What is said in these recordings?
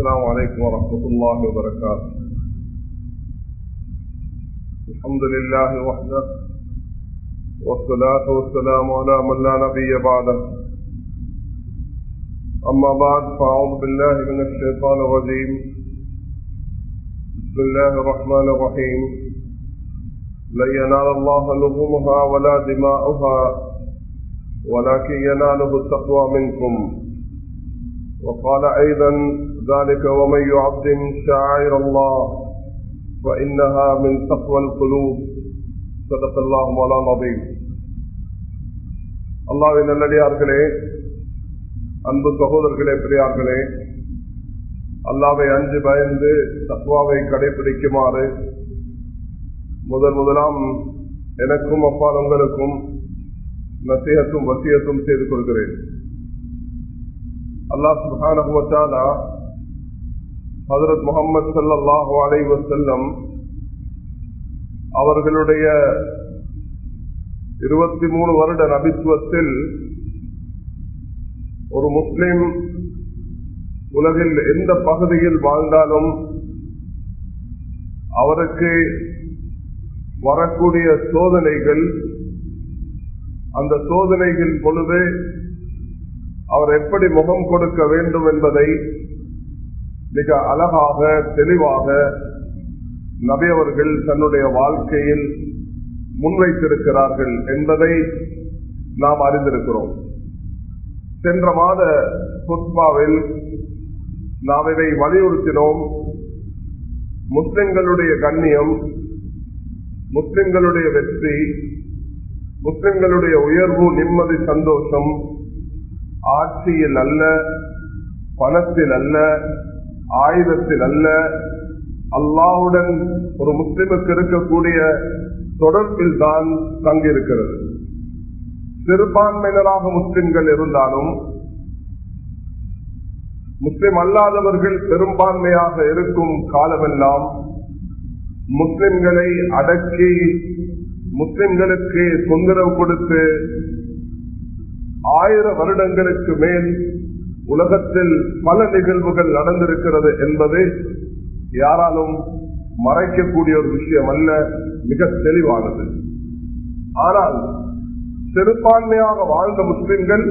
السلام عليكم ورحمة الله وبركاته. الحمد لله وحده والصلاة والسلام على من لا نبي بعده. أما بعد فأعوذ بالله من الشيطان الرجيم. بسم الله الرحمن الرحيم. لن ينال الله لحومها ولا دماؤها ولكن يناله التقوى منكم. وقال أيضا ذلك ومن يعظم شعائر الله فإنها من تقوى القلوب صدق الله مولانا العظيم அல்லாவின் நல்லடியார்களே அன்பு சகோதரர்களே பெரியார்களே அல்லாவை அஞ்சு பயந்து தத்வாவை கடைபிடிக்குமாறு முதல் முதலாம் எனக்கும் அப்பால் உங்களுக்கும் நசீகத்தும் வசியத்தும் செய்து கொள்கிறேன் அல்லாஹ் சுபானா ஹசரத் முகமது சல்லாஹு அலை வசல்லம் அவர்களுடைய இருபத்தி மூணு வருட நபித்துவத்தில் ஒரு முஸ்லிம் உலகில் எந்த பகுதியில் வாழ்ந்தாலும் அவருக்கு வரக்கூடிய சோதனைகள் அந்த சோதனைகள் பொழுது அவர் எப்படி முகம் கொடுக்க வேண்டும் என்பதை மிக அழகாக தெளிவாக நபி அவர்கள் தன்னுடைய வாழ்க்கையில் முன்வைத்திருக்கிறார்கள் என்பதை நாம் அறிந்திருக்கிறோம். சென்ற மாத புத்மாவில் நாம் இதை வலியுறுத்தினோம். முஸ்லிம்களுடைய கண்ணியம் முஸ்லிம்களுடைய வெற்றி முஸ்லிம்களுடைய உயர்வு நிம்மதி சந்தோஷம் ஆட்சியில் அல்ல பணத்தில் அல்ல ஆயுதத்தில் அல்ல. அல்லாவுடன் ஒரு முஸ்லிமுக்கு இருக்கக்கூடிய தொடர்பில் தான் தங்கியிருக்கிறது. சிறுபான்மையினராக முஸ்லிம்கள் இருந்தாலும் முஸ்லிம் அல்லாதவர்கள் பெரும்பான்மையாக இருக்கும் காலமெல்லாம் முஸ்லிம்களை அடக்கி முஸ்லிம்களுக்கு தொந்தரவு கொடுத்து ஆயிரம் வருடங்களுக்கு மேல் உலகத்தில் பல நிகழ்வுகள் நடந்திருக்கிறது என்பது யாராலும் மறைக்கக்கூடிய ஒரு விஷயம் அல்ல மிக தெளிவானது. ஆனால் சிறுபான்மையாக வாழ்ந்த முஸ்லிம்கள்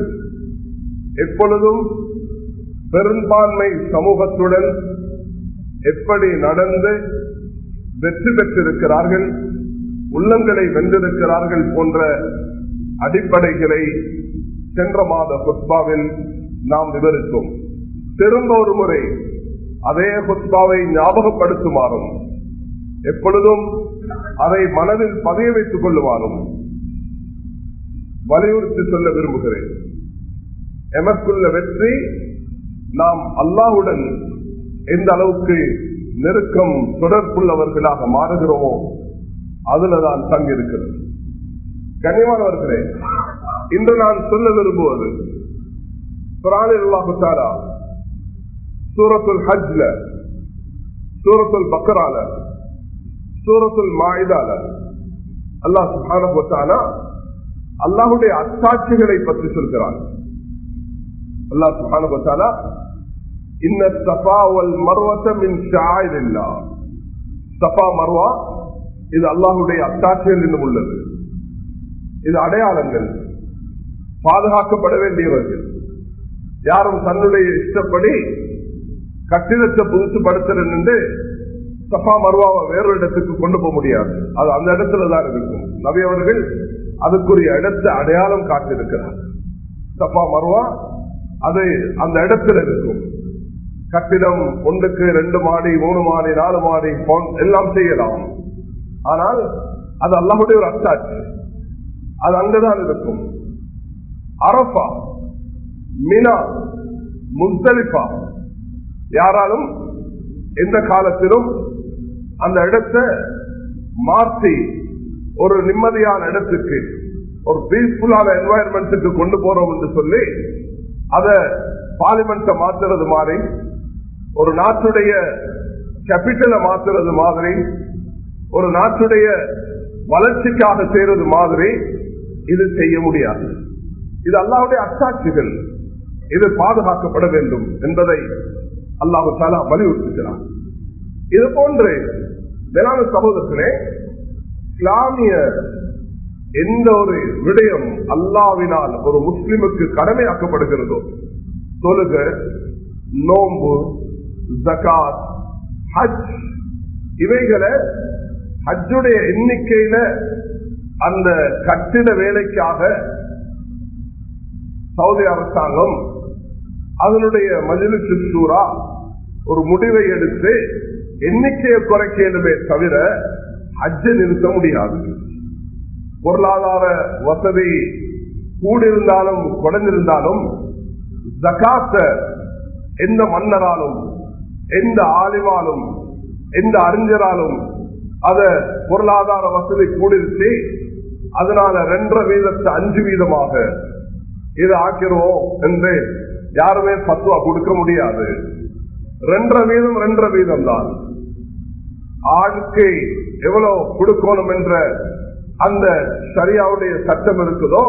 எப்பொழுதும் பெரும்பான்மை சமூகத்துடன் எப்படி நடந்து வெற்றி பெற்றிருக்கிறார்கள் உள்ளங்களை வென்றிருக்கிறார்கள் போன்ற அடிப்படைகளை சென்ற மாத புத்பாவில் நாம் விவரித்தோம். திரும்ப ஒரு முறை அதே புத்பாவை ஞாபகப்படுத்துமாறும் எப்பொழுதும் அதை மனதில் பதிய வைத்துக் கொள்ளுமாறும் வலியுறுத்தி சொல்ல விரும்புகிறேன். எமக்குள்ள வெற்றி நாம் அல்லாவுடன் எந்த அளவுக்கு நெருக்கம் தொடர்புள்ளவர்களாக மாறுகிறோமோ அதுலதான் தங்கியிருக்கிறது. கனிமானவர்களே இன்று நான் சொல்ல விரும்புவது குரானில்லாஹுத்தாரா சூரத்துல் ஹஜ்ல சூரத்துல் பக்கரால சூரத்துல் மாயுதால அல்லாஹ் சுஹான சுபானா அல்லாஹுடைய அத்தாட்சிகளை பற்றி சொல்கிறான். அல்லாஹ் சுஹான சுபானா இன்ன சபாவல் மர்வத்தமின் ஷாயில்லா சபா மர்வா இது அல்லாஹுடைய அத்தாட்சிகள் இன்னும் உள்ளது. இது அடையாளங்கள். பாதுகாக்கப்பட வேண்டியவர்கள். யாரும் தன்னுடைய இஷ்டப்படி கட்டிடத்தை புதுசுப்படுத்துறேன் என்று சஃபா மருவாவை வேறொரு இடத்துக்கு கொண்டு போக முடியாது. அது அந்த இடத்துல தான் இருக்கும். நபி அவர்கள் அதுக்குரிய இடத்தை அடையாளம் காட்டிருக்கிறார் சஃபா மருவா அது அந்த இடத்துல இருக்கும். கட்டிடம் ஒன்றுக்கு ரெண்டு மாடி மூணு மாடி நாலு மாடி எல்லாம் செய்யலாம். ஆனால் அது அல்லாவுடைய ஒரு அச்சாட்சி அது அங்கதான் இருக்கும். அரபா மினா முஸ்தலிஃபா யாராலும் எந்த காலத்திலும் அந்த இடத்தை மாற்றி ஒரு நிம்மதியான இடத்துக்கு ஒரு பீஸ்ஃபுல்லான என்வாயன்மெண்ட்டுக்கு கொண்டு போறோம் என்று சொல்லி அதை பார்லிமெண்ட்டை மாத்துறது மாதிரி ஒரு நாட்டுடைய கேபிட்டலை மாத்துறது மாதிரி ஒரு நாட்டுடைய வளர்ச்சிக்காக செய்யறது மாதிரி இது செய்ய முடியாது. இது அல்லாவுடைய அத்தாட்சிகள் இது பாதுகாக்கப்பட வேண்டும் என்பதை அல்லாஹு சாலா வலியுறுத்துகிறார் இது போன்று வேளாண் சமூகத்திலே இஸ்லாமிய எந்த ஒரு விடயம் அல்லாவினால் ஒரு முஸ்லிமுக்கு கடமையாக்கப்படுகிறதோ தொழுக நோம்பு ஜகாத் ஹஜ் இவைகளை ஹஜ்ஜுடைய எண்ணிக்கையில அந்த கட்டிட வேலைக்காக சவுதி அரசாங்கம் அதனுடைய மஜிலிசு சூறா ஒரு முடிவை எடுத்து எண்ணிக்கையை குறைக்கணுமே தவிர ஹஜ்ஜை நிறுத்த முடியாது. பொருளாதார வசதி கூடியிருந்தாலும் குறைந்திருந்தாலும் ஜகாத்த எந்த மன்னராலும் எந்த ஆலிமாலும் எந்த அறிஞராலும் அத பொருளாதார வசதி கூடிருச்சு அதனால ரெண்டரை வீதத்தை அஞ்சு வீதமாக இது ஆக்கிறோம் என்று யாருமே பத்துவா கொடுக்க முடியாது. ரெண்டரை வீதம் ரெண்டரை வீதம் தான். ஆளுக்கு எவ்வளவு கொடுக்கணும் என்ற அந்த சரியாவுடைய சட்டம் இருக்குதோ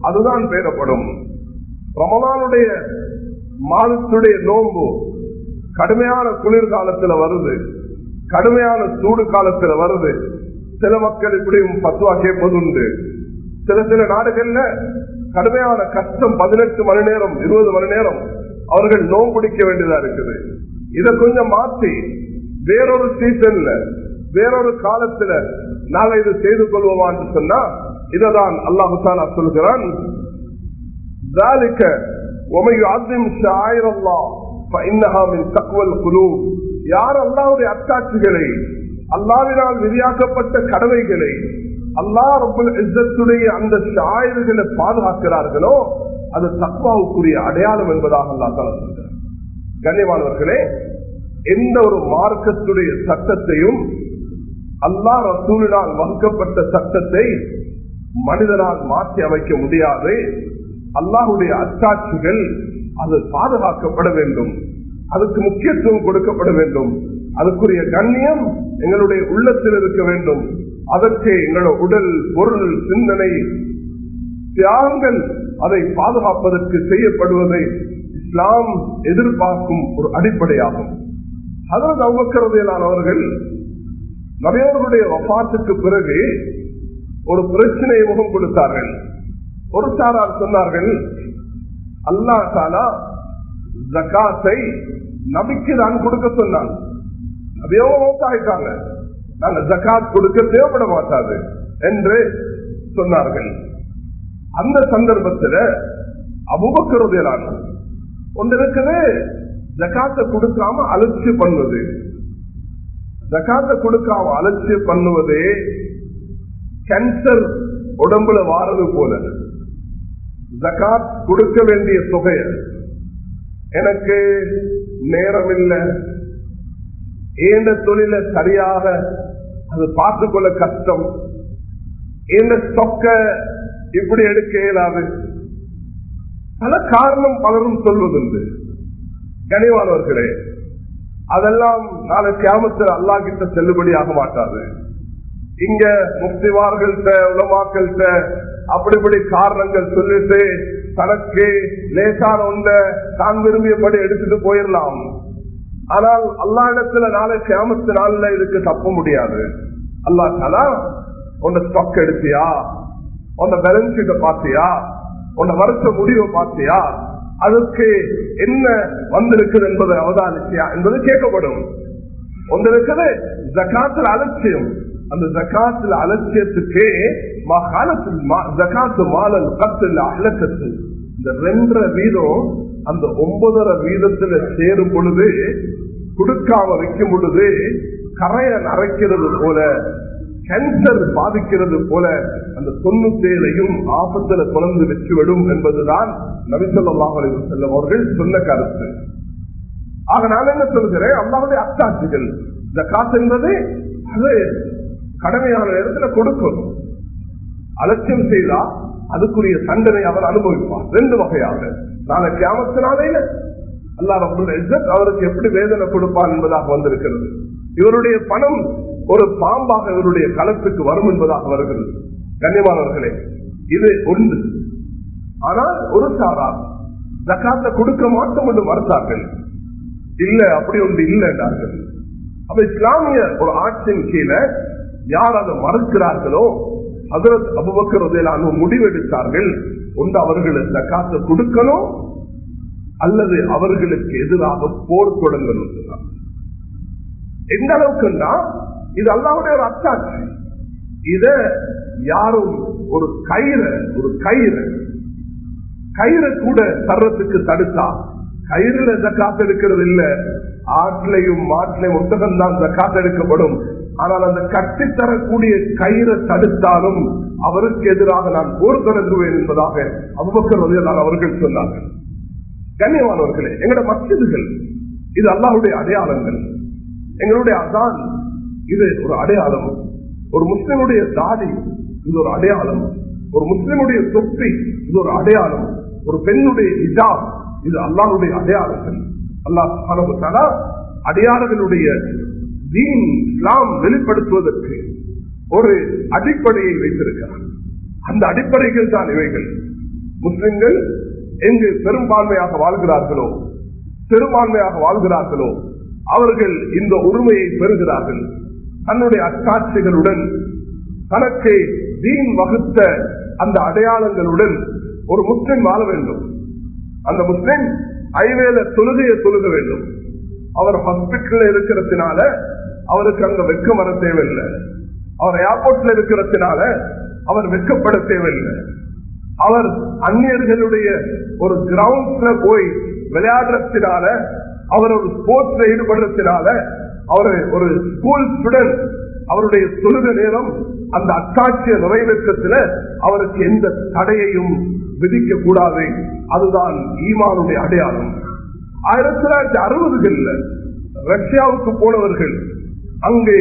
அதுதான் பேரப்படும் ரமலானுடைய மாதத்துடைய நோம்பு கடுமையான குளிர்காலத்துல வருது. கடுமையான சூடு காலத்துல வருது. சில மக்கள் இப்படியும் பத்துவா கேட்பதுண்டு. சில சில நாடுகள்ல கடுமையான கஷ்டம் பதினெட்டு மணி நேரம் இருபது மணி நேரம் அவர்கள் நோம் வேண்டியதா இருக்குது. இதை கொஞ்சம் மாற்றி வேறொரு சீசன்ல வேறொரு காலத்துல நாங்க இது செய்து கொள்வோமா என்று சொன்னா இததான் அல்லாஹாலா சொல்கிறான் யார் அல்லாவுடைய அத்தாட்சிகளை அல்லாவினால் விதியாக்கப்பட்ட கடமைகளை அல்லா ரபுல் இஸ்ஸத்துடைய அந்த சாயல்களை பாதுகாக்கிறார்களோ அது தக்வாவுக்குரிய அடையாளம் என்பதாக அல்லா தலா சொல்கிறார் கண்ணியமானவர்களே எந்த ஒரு மார்க்கத்துடைய சட்டத்தையும் அல்லா ரசூலினால் வகுக்கப்பட்ட சட்டத்தை மனிதனால் மாற்றி அமைக்க முடியாது. அல்லாஹுடைய அத்தாட்சிகள் அது பாதுகாக்கப்பட வேண்டும். அதுக்கு முக்கியத்துவம் கொடுக்கப்பட வேண்டும். அதுக்குரிய கண்ணியம் எங்களுடைய உள்ளத்தில் இருக்க வேண்டும். அதற்கு எங்களோட உடல் பொருள் சிந்தனை தியாகங்கள் அதை பாதுகாப்பதற்கு செய்யப்படுவதை இஸ்லாம் எதிர்பார்க்கும் ஒரு அடிப்படையாகும். அதற்கு அவ்வக்கிறதையிலானவர்கள் நபியவர்களுடைய வபாத்துக்கு பிறகு ஒரு பிரச்சனையை முகம் கொடுத்தார்கள். ஒரு சாரார் சொன்னார்கள் அல்லா தாலா ஜக்காத்தை நபிக்கு தான் கொடுக்க சொன்னான். அதையோ மௌத்தாயிட்டாங்க. நாங்கள் ஜக்காத் கொடுக்க தேவைப்பட மாட்டாது என்று சொன்னார்கள். அந்த சந்தர்ப்பத்தில் அபுபக்கிறதையிலான ஒன்று இருக்குது ஜக்காத்தை கொடுக்காம அலட்சி பண்ணுவது ஜக்காத்தை கொடுக்காம அலட்சி பண்ணுவதே கேன்சர் உடம்புல வாரது போல. ஜக்காத் கொடுக்க வேண்டிய தொகைய எனக்கு நேரம் இல்லை ஏண்ட தொழில சரியாக அது பார்த்துக்கொள்ள கஷ்டம். என்ன ஸ்டொக்க இப்படி எடுக்க இயலாது. பல காரணம் பலரும் சொல்வதுண்டு. கனிவானவர்களே அதெல்லாம் நாளை கிராமத்தில் அல்லா கிட்ட செல்லுபடியாக மாட்டாது. இங்க முக்திவார்கள்ட்ட உலமாக்கள்கிட்ட அப்படிப்படி காரணங்கள் சொல்லிட்டு தனக்கு லேசான ஒன்றை தான் விரும்பியபடி எடுத்துட்டு போயிடலாம் ஆனால் அல்லா இடத்துல நாளை கிராமத்து நாள்ல இதுக்கு தப்ப முடியாது. அல்லா தாலா உன்னை ஸ்டாக் எடுத்தியா? உன்னை பேலன்ஸ் ஷீட்டை பார்த்தியா? உன்னை வருஷ முடிவை பார்த்தியா? அதுக்கு என்ன வந்திருக்குது என்பதை அவதானிச்சியா? என்பது கேட்கப்படும். ஒன்று இருக்குது ஜக்காத்தில் அலட்சியம். அந்த ஜக்காத்தில் மகாலத்தில் ஜக்காத்து மாலல் கத்தில் அலக்கத்து இந்த ரெண்டரை வீதம் அந்த ஒன்பதரை வீதத்துல சேரும் பொழுது கொடுக்காம வைக்கும் பொழுது கரைய நரைக்கிறது போல கேன்சர் பாதிக்கிறது போல அந்த தொண்ணூத்தேழையும் ஆபத்துல குழந்து வெற்றிவிடும் என்பதுதான் நபிசல்லாஹ் செல்லும் அவர்கள் சொன்ன கருத்து. ஆக நான் என்ன சொல்கிறேன் அல்லாவுடைய அத்தாட்சிகள். இந்த காசு என்பது அது கடமையான நேரத்தில் கொடுக்கும். அலட்சியம் செய்தா அதுக்குரிய தண்டனை அவர் அனுபவிப்பார். ரெண்டு வகையாக. நாளை கிராமத்தினாலே அல்லா ரபுல் இஸ்ஸத் அவருக்கு எப்படி வேதனை கொடுப்பான் என்பதாக வந்திருக்கிறது. இவருடைய பணம் ஒரு பாம்பாக இவருடைய களத்துக்கு வரும் என்பதாக வருகிறது. கண்ணியமானவர்களே இது ஒன்று ஆனால் ஒரு சாரா ஜக்காத்தை கொடுக்க மாட்டோம் என்று மறுத்தார்கள். இல்ல அப்படி ஒன்று இல்லை என்றார்கள். அப்ப இஸ்லாமிய ஒரு ஆட்சியின் கீழே யார் அதை மறுக்கிறார்களோ அதற்கு அபுபக்கர் முடிவெடுத்தார்கள். ஒன்று அவர்கள் காசை கொடுக்கணும் அல்லது அவர்களுக்கு எதிராக போர் தொடங்கணும் எந்த அளவுக்குன்னா இது அல்லாவுடைய ஒரு அச்சாட்சி. இத யாரும் ஒரு கயிறு ஒரு கயிறு கயிறு கூட தர்றதுக்கு தடுத்தா கயிறுல ஜக்காத்து எடுக்கிறது இல்ல ஆட்டிலையும் மாட்டிலையும் ஒத்தகம் தான் ஜக்காத்து எடுக்கப்படும். ஆனால் அந்த கட்டி தரக்கூடிய கயிறை தடுத்தாலும் அவருக்கு எதிராக நான் போர் தொடங்குவேன் என்பதாக அவ்வக்கர் வதையலால் அவர்கள் சொன்னார்கள். கண்ணியமானவர்களே எங்களோட மசிதுகள் இது அல்லாவுடைய அடையாளங்கள். எங்களுடைய அதான் இது ஒரு அடையாளம். ஒரு முஸ்லிமுடைய தாடி இது ஒரு அடையாளம். ஒரு முஸ்லிமுடைய தொப்பி இது ஒரு அடையாளம். ஒரு பெண்ணுடைய இதா இது அல்லாஹுடைய அடையாளங்கள். அல்லாஹ் அடையாளங்களுடைய தீன் இஸ்லாம் வெளிப்படுத்துவதற்கு ஒரு அடிப்படையை வைத்திருக்கிறார். அந்த அடிப்படைகள் தான் இவைகள். முஸ்லிம்கள் எங்கு பெரும்பான்மையாக வாழ்கிறார்களோ பெரும்பான்மையாக வாழ்கிறார்களோ அவர்கள் இந்த உரிமையை பெறுகிறார்கள். தன்னுடைய அக்காட்சிகளுடன் தனக்கு தீன் வகுத்த அந்த அடையாளங்களுடன் ஒரு முஸ்லிம் வாழ வேண்டும். அந்த முஸ்லிம் ஐவேல தொழுகையை தொழுக வேண்டும். அவர் ஹாஸ்பிட்டல் இருக்கிறதுனால அவருக்கு அங்க வெக்கம் வர தேவையில்லை. அவர் ஏர்போர்ட்ல இருக்கிறதுனால அவர் வெக்கப்பட தேவையில்லை அவர் அந்நியர்களுடைய ஒரு கிரவுண்ட்ல போய் விளையாடுறதுனால அவர் ஒரு ஸ்போர்ட்ஸ்ல ஈடுபடுறதுனால அவர் ஒரு ஸ்கூல் ஸ்டூடெண்ட் அவருடைய தொழுக நேரம் அந்த அத்தாட்சிய நிறைவேற்றத்துல அவருக்கு எந்த தடையையும் விதிக்க கூடாது அதுதான் ஈமானுடைய அடையாளம். ஆயிரத்தி தொள்ளாயிரத்தி அறுபதுகள்ல ரஷ்யாவுக்கு போனவர்கள் அங்கே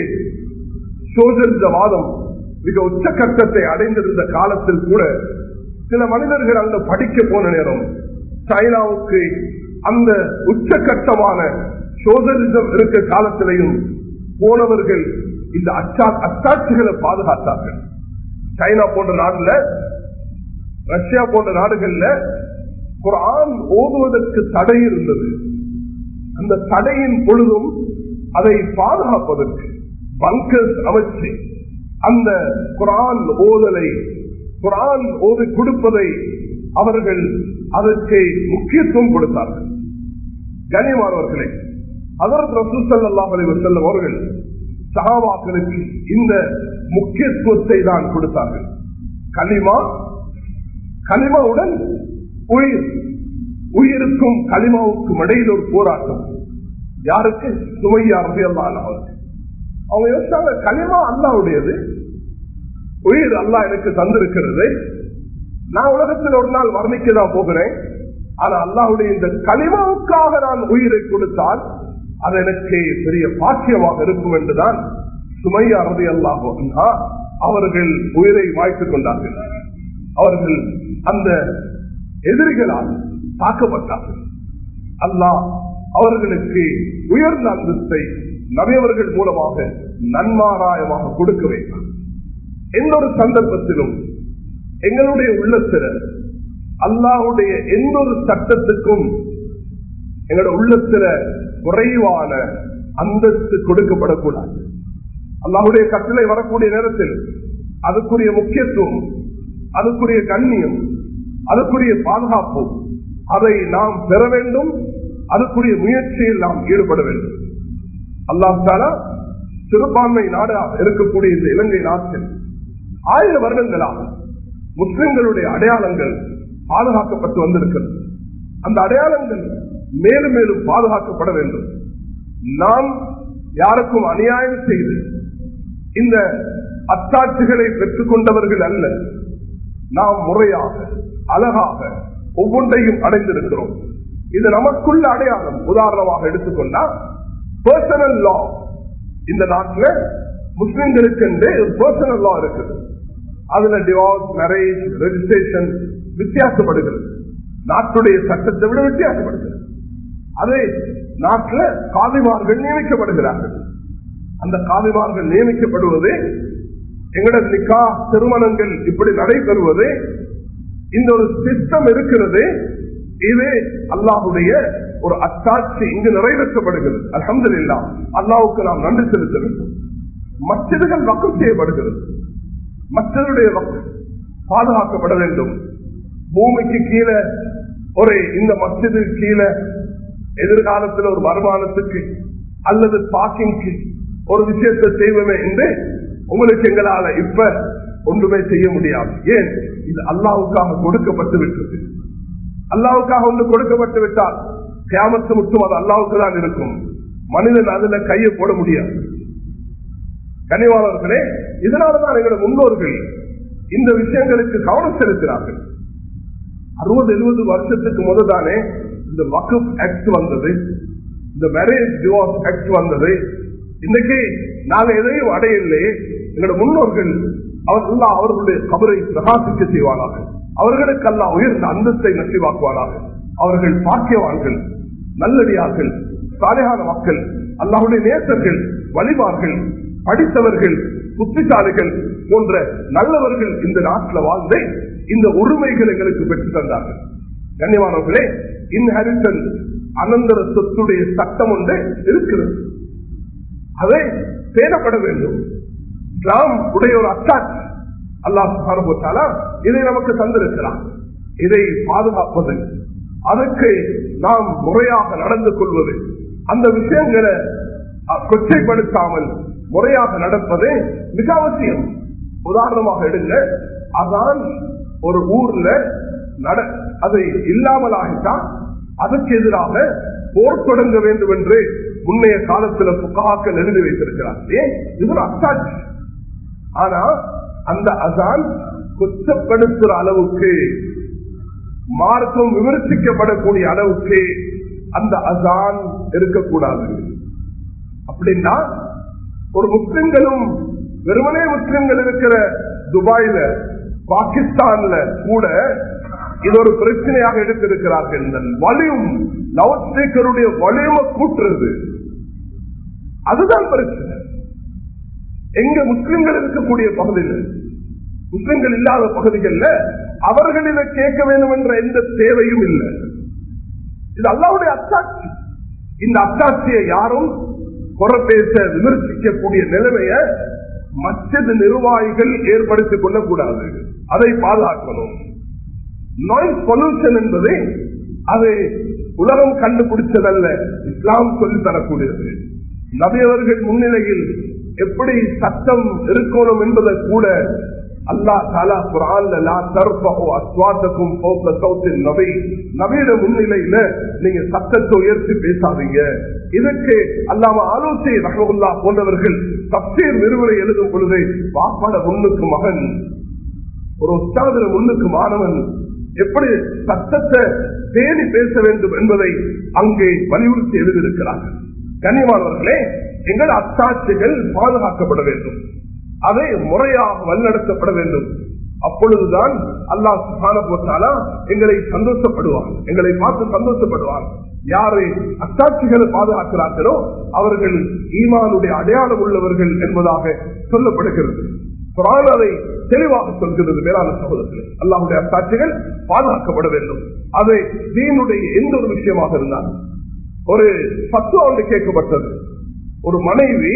சோசலிசவாதம் மிக உச்சகட்டத்தை அடைந்திருந்த காலத்தில் கூட சில மனிதர்கள் அங்க படிக்க போன நேரம் சைனாவுக்கு அந்த உச்சகட்டமான சோசலிசம் இருக்க காலத்திலையும் போனவர்கள் இந்த அச்சா அத்தாட்சிகளை பாதுகாத்தார்கள். சைனா போன்ற நாடுல ரஷ்யா போன்ற நாடுகள்ல குரான் ஓதுவதற்கு தடை இருந்தது. அந்த தடையின் பொழுதும் அதை பாதுகாப்பதற்கு பங்கர்ஸ் அமைச்சு அந்த குரான் ஓதலை குரான் ஓதி கொடுப்பதை அவர்கள் அதற்கு முக்கியத்துவம் கொடுத்தார்கள். கனியமானவர்களே அதற்கு ரசூசல்லாஹ் செல்லும் அவர்கள் சகாபாக்களுக்கு இந்த முக்கியத்துவத்தை தான் கொடுத்தார்கள். கலிமா கலிமாவுடன் உயிர் உயிருக்கும் களிமாவுக்கும் இடையில் ஒரு போராட்டம். யாருக்கு? சுமையா ரபியல்லான் அவருக்கு. அவங்க யோசிச்சாங்க களிமா அல்லாவுடையது. உயிர் அல்லா எனக்கு தந்திருக்கிறது. நான் உலகத்தில் ஒரு நாள் வர்ணிக்க தான் போகிறேன். ஆனா அல்லாவுடைய இந்த களிமாவுக்காக நான் உயிரை கொடுத்தால் அது எனக்கு பெரிய பாக்கியமாக இருக்கும் என்றுதான் சுமையா ரதி அல்லாஹா அவர்கள் உயிரை வாய்த்துக் கொண்டார்கள். அவர்கள் அந்த எதிரிகளால் தாக்கப்பட்டார்கள். அல்லாஹ் அவர்களுக்கு உயர்ந்த அந்தஸ்தை நபியவர்கள் மூலமாக நன்மாராயமாக கொடுக்க வைத்தார் எந்த ஒரு சந்தர்ப்பத்திலும் எங்களுடைய உள்ளத்தில் அல்லாவுடைய எந்த ஒரு சட்டத்துக்கும் எங்களோட உள்ளத்துல குறைவான அந்தஸ்து கொடுக்கப்படக்கூடாது. அல்லாவுடைய கட்டளை வரக்கூடிய நேரத்தில் அதுக்குரிய முக்கியத்துவம் அதுக்குரிய கண்ணியம் அதுக்குரிய பாதுகாப்பு அதை நாம் பெற வேண்டும். அதுக்குரிய முயற்சியில் நாம் ஈடுபட வேண்டும். அல்லாஹாலா சிறுபான்மை நாடாக இருக்கக்கூடிய இந்த இலங்கை நாட்டில் ஆயிரம் வருடங்களாக முஸ்லிம்களுடைய அடையாளங்கள் பாதுகாக்கப்பட்டு வந்திருக்கிறது. அந்த அடையாளங்கள் மேலும் மேலும் பாதுகாக்கப்பட வேண்டும். நாம் யாருக்கும் அநியாயம் செய்து இந்த அத்தாட்சிகளை பெற்றுக் கொண்டவர்கள் அல்ல. நாம் முறையாக அழகாக ஒவ்வொன்றையும் அடைந்திருக்கிறோம். இது நமக்குள்ள அடையாளம். உதாரணமாக எடுத்துக்கொண்டால் பர்சனல் லா இந்த நாட்டில் முஸ்லிம்களுக்கு பர்சனல் லா இருக்குது. அதுல டிவோர்ஸ் மேரேஜ் ரெஜிஸ்ட்ரேஷன் வித்தியாசப்படுகிறது. நாட்டுடைய சட்டத்தை விட வித்தியாசப்படுகிறது. அதே நாட்டில் காதிமார்கள் நியமிக்கப்படுகிறார்கள். அந்த காதிமார்கள் நியமிக்கப்படுவது எங்களது நிக்கா திருமணங்கள் இப்படி நடைபெறுவது இந்த ஒரு சிஸ்டம் இருக்கிறது. இது அல்லாஹுடைய ஒரு அத்தாட்சி இங்கு நிறைவேற்றப்படுகிறது. அலமதுல்லா அல்லாவுக்கு நாம் நன்றி செலுத்த வேண்டும். மற்றதுகள் வக்கம் செய்யப்படுகிறது. மற்றவருடைய வக்கம் பாதுகாக்கப்பட வேண்டும். பூமிக்கு கீழே ஒரு இந்த மஸ்ஜிது கீழே எதிர்காலத்தில் ஒரு வருமானத்துக்கு அல்லது பாக்கிங்க்கு ஒரு விஷயத்தை செய்வோமே என்று உங்களுக்கு எங்களால இப்ப ஒன்றுமே செய்ய முடியாது. ஏன்? இது அல்லாவுக்காக கொடுக்கப்பட்டு விட்டது. அல்லாவுக்காக ஒன்று கொடுக்கப்பட்டு விட்டால் கேமத்து மட்டும் அது அல்லாவுக்கு தான் இருக்கும். மனிதன் அதுல கையை போட முடியாது. கனிவாளர்களே இதனாலதான் எங்களோட முன்னோர்கள் இந்த விஷயங்களுக்கு கவனம் செலுத்தினார்கள். அறுபது எழுபது வருஷத்துக்கு முதல்தானே இந்த வகுப் ஆக்ட் வந்தது இந்த மேரேஜ் டிவோர்ஸ் ஆக்ட் வந்தது. இன்னைக்கு நாங்க எதையும் அடையவில்லை. எங்களோட முன்னோர்கள் அவர்கள் அவர்களுடைய கபரை பிரகாசிக்க செய்வானாக அவர்களுக்கெல்லாம் உயர்ந்த அந்தத்தை நசிவாக்குவானாக அவர்கள் பாக்கியவான்கள். நல்லடியார்கள் சாலையான மக்கள் அல்லாவுடைய நேசர்கள் வழிபார்கள் படித்தவர்கள் புத்திசாலிகள் போன்ற நல்லவர்கள் இந்த நாட்டில் வாழ்ந்து இந்த உரிமைகள் எங்களுக்கு பெற்று தந்தார்கள். கண்ணியமானவர்களே இன்ஹெரிட்டன்ஸ் அனந்தர சொத்துடைய சட்டம் ஒன்று இருக்கிறது. அதை பேணப்பட வேண்டும். இஸ்லாம் உடைய ஒரு அட்டாச் அல்லாஹ் இதை நமக்கு தந்திருக்கிறார் இதை பாதுகாப்பது. அதற்கு நாம் முறையாக நடந்து கொள்வது. அந்த விஷயங்களை கொச்சைப்படுத்தாமல் முறையாக நடப்பது மிக அவசியம். உதாரணமாக எடுங்க. அதான் ஒரு ஊர்ல நட அதை இல்லாமல் அதற்கு எதிராக போர் தொடங்க வேண்டும் என்று முன்னைய காலத்தில் புகாக்கள் எழுதி வைத்திருக்கிறார். இது ஒரு அத்தாட்சி ஆனா அந்த அசான் குற்றப்படுத்துற அளவுக்கு மார்க்கம் விமர்சிக்கப்படக்கூடிய அளவுக்கு அந்த அசான் இருக்கக்கூடாது. அப்படின்னா ஒரு முஸ்லிம்களும் வெறுமனே முஸ்லிம்கள் இருக்கிற துபாயில பாகிஸ்தான்ல கூட இது ஒரு பிரச்சனையாக எடுத்திருக்கிறார்கள். வலியும் லவுட் ஸ்பீக்கருடைய வலியும கூட்டுறது. அதுதான் பிரச்சனை. எங்க முஸ்லிம்கள் இருக்கக்கூடிய பகுதியில் முஸ்லிம்கள் இல்லாத பகுதிகளில் அவர்களிடம் கேட்க வேண்டும் என்ற எந்த தேவையும் இல்லை. இது அல்லாவுடைய அத்தாட்சி. இந்த அத்தாட்சியை யாரும் குறை பேச விமர்சிக்கக்கூடிய நிலைமைய மற்றது நிர்வாகிகள் ஏற்படுத்திக் கொள்ளக்கூடாது. அதை பாதுகாக்கணும் நாய்ஸ் பொல்யூஷன் என்பது அது உலகம் கண்டுபிடிச்சதல்ல இஸ்லாம் சொல்லி தரக்கூடியது. நபியவர்கள் முன்னிலையில் எப்படி சட்டம் இருக்கணும் என்பதை கூட அல்லா தாலா குரான்ல அஸ்வாத்துக்கும் நபி. நபியிட முன்னிலையில நீங்க சட்டத்தை உயர்த்தி பேசாதீங்க. இதற்கு அல்லாம ஆலோசனை ரஹமுல்லா போன்றவர்கள் தப்சீர் விரிவுரை எழுதும் பொழுது வாப்பாட முன்னுக்கு மகன் ஒரு உஸ்தாதிர முன்னுக்கு மாணவன் எப்படி சட்டத்தை தேடி பேச வேண்டும் என்பதை அங்கே வலியுறுத்தி எழுதியிருக்கிறார்கள். கண்ணியமானவர்களே எங்கள் அத்தாட்சிகள் பாதுகாக்கப்பட வேண்டும். அதை முறையாக வழிநடத்தப்பட வேண்டும். அப்பொழுதுதான் அல்லாஹ் சுகான எங்களை சந்தோஷப்படுவார். எங்களை பார்த்து சந்தோஷப்படுவார். யாரை அத்தாட்சிகளை பாதுகாக்கிறார்களோ அவர்கள் ஈமானுடைய அடையாளம் உள்ளவர்கள் என்பதாக சொல்லப்படுகிறது. குரான் அதை தெளிவாக சொல்கிறது மேலான சகோதரர்களே. அல்லாவுடைய அத்தாட்சிகள் பாதுகாக்கப்பட வேண்டும். அதை தீனுடைய எந்த ஒரு விஷயமாக இருந்தாலும். ஒரு பத்து ஆண்டு கேட்கப்பட்டது. ஒரு மனைவி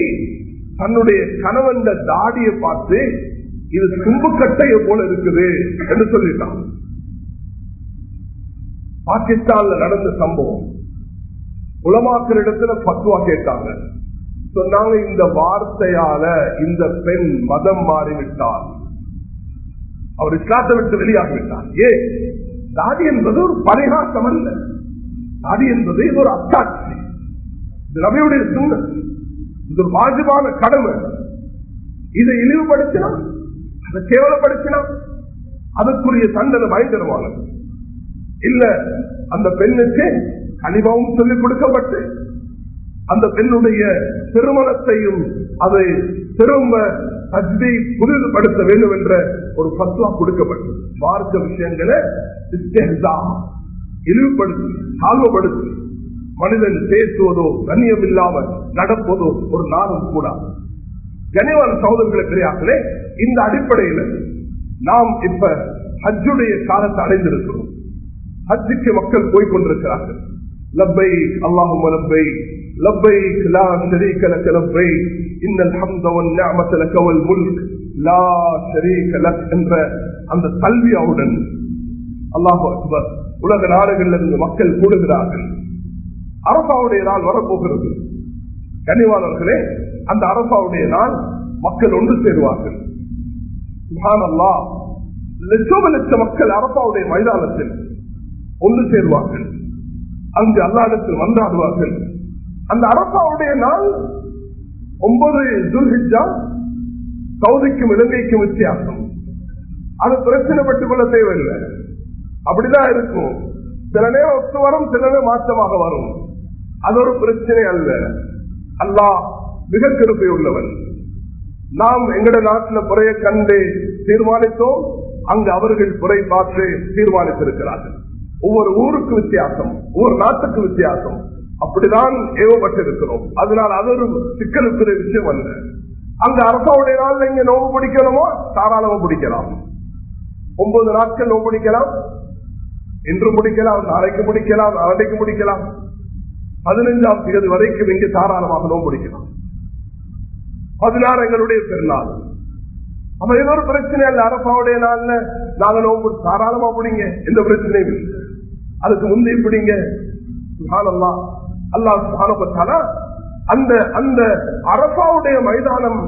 தன்னுடைய கணவன் தாடியை பார்த்து இது தும்புக்கட்டைய போல இருக்குது என்று சொல்லிட்டான். பாகிஸ்தான்ல நடந்த சம்பவம். உலமாக்கிற இடத்துல பத்துவா கேட்டாங்க. சொன்னாங்க இந்த வார்த்தையால இந்த பெண் மதம் மாறிவிட்டார் அவர் இஸ்லாத்தை விட்டு வெளியாகிவிட்டார். ஏ தாடி என்பது ஒரு பரிகாசம் அல்ல. தாடி என்பது இது ஒரு அத்தாட்சி. ரவியுடைய சுண்ண இது ஒரு வாஜிபான கடமை. இதை இழிவுபடுத்தினா அதை கேவலப்படுத்தினா அதற்குரிய தண்டனை பயங்கரமானது இல்ல அந்த பெண்ணுக்கு கனிமாவும் சொல்லிக் கொடுக்கப்பட்டு அந்த பெண்ணுடைய திருமணத்தையும் அதை திரும்ப அஜ்தி புரிதுபடுத்த வேண்டும் என்ற ஒரு பத்துவா கொடுக்கப்பட்டு மார்க்க விஷயங்களை இழிவுபடுத்தி தாழ்வுபடுத்தி மனிதன் பேசுவதோ கண்ணியம் இல்லாமல் நடப்பதோ ஒரு நாளும் கூடாது கனிவான சகோதரர்களை பெரியார்களே இந்த அடிப்படையில் நாம் இப்ப ஹஜ்ஜுடைய காலத்தை அடைந்திருக்கிறோம். ஹஜ்ஜுக்கு மக்கள் போய்கொண்டிருக்கிறார்கள் லப்பை அல்லாஹும் லப்பை லப்பை லா ஷரீக லக லப்பை இன்னல் ஹம்த வன் நிஅமத லக வல் முல்க் லா ஷரீக லக் என்ற அந்த தல்வியாவுடன் அல்லாஹ் அக்பர் உலக நாடுகளில் மக்கள் கூடுகிறார்கள். அரசாவுடைய நாள் வரப்போகிறது. கனிவாளர்களே அந்த அரசாவுடைய நாள் மக்கள் ஒன்று சேருவார்கள். சுபானல்லா லட்சோப லட்ச மக்கள் அரசாவுடைய மைதானத்தில் ஒன்று சேருவார்கள். அங்கு அல்லாடத்தில் வந்தாடுவார்கள் அந்த அரசாவுடைய நாள் ஒன்பது துல்ஹிஜா சவுதிக்கும் இலங்கைக்கும் வித்தியாசம். அது பிரச்சனைப்பட்டுக் கொள்ள தேவையில்லை. அப்படிதான் இருக்கும். சில நேரம் ஒத்து வரும் சில நேரம் மாற்றமாக வரும். அது ஒரு பிரச்சனை அல்ல. அல்லாஹ் மிக கிருப்பை உள்ளவன் நாம் எங்கட நாட்டில் குறைய கண்டு தீர்மானித்தோம் அங்கு அவர்கள் குறை பார்த்து தீர்மானித்திருக்கிறார்கள். ஒவ்வொரு ஊருக்கு வித்தியாசம் ஒவ்வொரு நாட்டுக்கு வித்தியாசம். அப்படிதான் ஏவப்பட்டிருக்கிறோம். அதனால் அது ஒரு சிக்கலுக்குரிய விஷயம் அல்ல. அங்க அரசாவுடைய நாள் இங்க நோவு பிடிக்கணுமோ? தாராளமா பிடிக்கலாம். ஒன்பது நாட்கள் நோவு பிடிக்கலாம். இன்று முடிக்கலாம் நாளைக்கு முடிக்கலாம் நாளைக்கு முடிக்கலாம் பதினைஞ்சாம் தேதி வரைக்கும் இங்கு தாராளமாக நோம்பு பிடிக்கலாம் பதினாறு எங்களுடைய பெருநாள் அப்ப ஏதோ ஒரு பிரச்சனை அல்ல அரசாவுடைய நாள்ல நாங்க நோம்பு தாராளமா பிடிங்க எந்த பிரச்சனையும் இல்லை. அதுக்கு முந்தைய பிடிங்க. சுகானல்லா அல்லாஹ் சுகானப்பட்டாலா அந்த அந்த அரசாவுடைய மைதானம்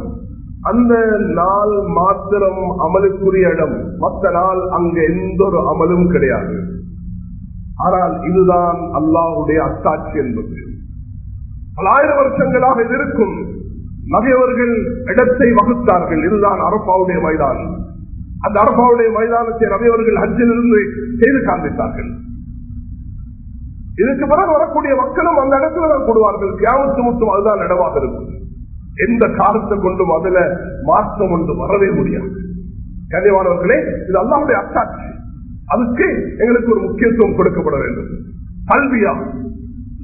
அந்த நாள் மாத்திரம் அமலுக்குரிய இடம். மற்ற நாள் அங்க எந்த ஒரு அமலும் கிடையாது. ஆனால் இதுதான் அல்லாவுடைய அத்தாட்சி என்பது. பலாயிரம் வருஷங்களாக இது இருக்கும். நகையவர்கள் இடத்தை வகுத்தார்கள். இதுதான் அரப்பாவுடைய மைதானம். அந்த அரப்பாவுடைய மைதானத்தை நகையவர்கள் ஹஜ்ஜிலிருந்து செய்து காண்பித்தார்கள். இதுக்கு பிறகு வரக்கூடிய மக்களும் அந்த இடத்துல தான் கூடுவார்கள். கியாமத்து மட்டும் அதுதான் இடமாக இருக்கும். எந்த காலத்தை கொண்டும் அதுல மாற்றம் ஒன்று வரவே முடியாது. கனிவானவர்களே இது அல்லாவுடைய அத்தாட்சி. அதுக்கு எங்களுக்கு ஒரு முக்கியத்துவம் கொடுக்கப்பட வேண்டும். கல்வியா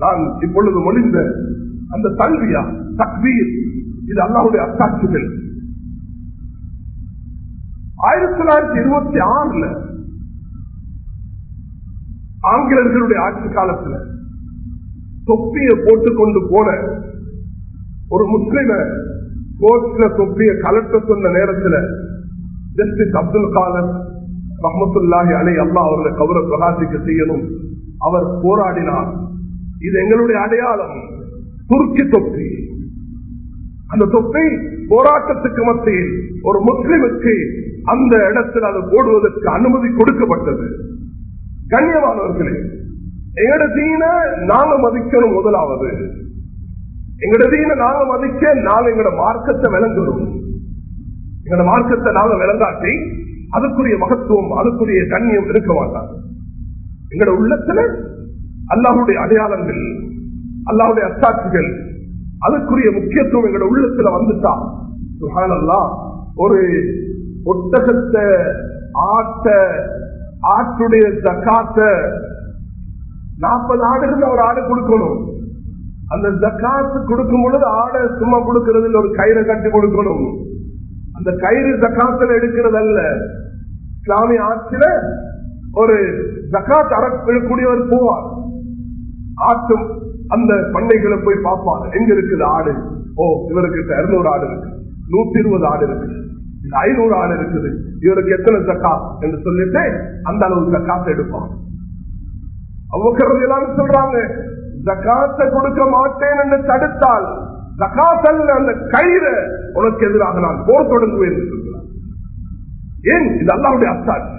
நான் இப்பொழுது மொழிந்த அந்த கல்வியா தக்வீர் இது அல்லாவுடைய அத்தாட்சிகள். ஆயிரத்தி தொள்ளாயிரத்தி இருபத்தி ஆறுல ஆங்கிலர்களுடைய ஆட்சி காலத்துல தொப்பியை போட்டுக்கொண்டு போன ஒரு முஸ்லிம கோர்ட்ல தொப்பிய கலட்ட சொன்ன நேரத்தில் ஜஸ்டிஸ் அப்துல் காலர் ரஹமத்துல்லாஹி அலை அல்லா அவர்களை கௌர பிரகாசிக்க செய்யணும். அவர் போராடினார். இது எங்களுடைய அடையாளம். துருக்கி தொப்பி. அந்த தொப்பை போராட்டத்துக்கு மத்தியில் ஒரு முஸ்லிமுக்கு அந்த இடத்தில் அது போடுவதற்கு அனுமதி கொடுக்கப்பட்டது. கண்ணியமானவர்களே எங்கட தீன நாங்க மதிக்கணும் முதலாவது. எங்கட தீன நாங்க மதிக்க நாங்க எங்கட மார்க்கத்தை விளங்கணும். எங்கட மார்க்கத்தை நாங்க விளங்காட்டி அதுக்குரிய மகத்துவம் அதுக்குரிய கண்ணியம் இருக்க மாட்டாங்க எங்கட உள்ளத்துல அல்லாஹுடைய அடையாளங்கள் அல்லாஹுடைய அத்தாட்சிகள் அதுக்குரிய முக்கியத்துவம் எங்கட உள்ளத்துல வந்துட்டா சுகானல்லா ஒரு ஒட்டகத்தை ஆட்ட ஆட்டுடைய தக்காத்த நாற்பது ஆடு இருந்து ஒரு ஆடு கொடுக்கணும். அந்த ஜக்காத்து கொடுக்கும் பொழுது ஆடை சும்மா கொடுக்கறதுல ஒரு கயிறை கட்டி கொடுக்கணும். அந்த கயிறு ஜக்காத்துல எடுக்கிறது அல்ல இஸ்லாமிய ஆட்சியில ஒரு ஜக்காத் அறக்கூடியவர் போவார். ஆட்டும் அந்த பண்ணைகளை போய் பார்ப்பார். எங்க இருக்குது ஆடு? ஓ இவருக்கு இருநூறு ஆடு இருக்கு. நூத்தி இருபது ஆடு இருக்கு. ஐநூறு ஆடு இருக்குது. இவருக்கு எத்தனை ஜக்கா என்று சொல்லிட்டு அந்த அளவு ஜக்காத்தை எடுப்பான் அவ்வக்கிறது எல்லாரும் சொல்றாங்க ஜக்காத்தை கொடுக்க மாட்டேன் என்று தடுத்தால் ஜக்காத்தல் அந்த கயிறு உனக்கு எதிராக நான் போர் தொடங்குவேன் என்று சொல்கிறார். ஏன்? இது அல்லாவுடைய அத்தாட்சி.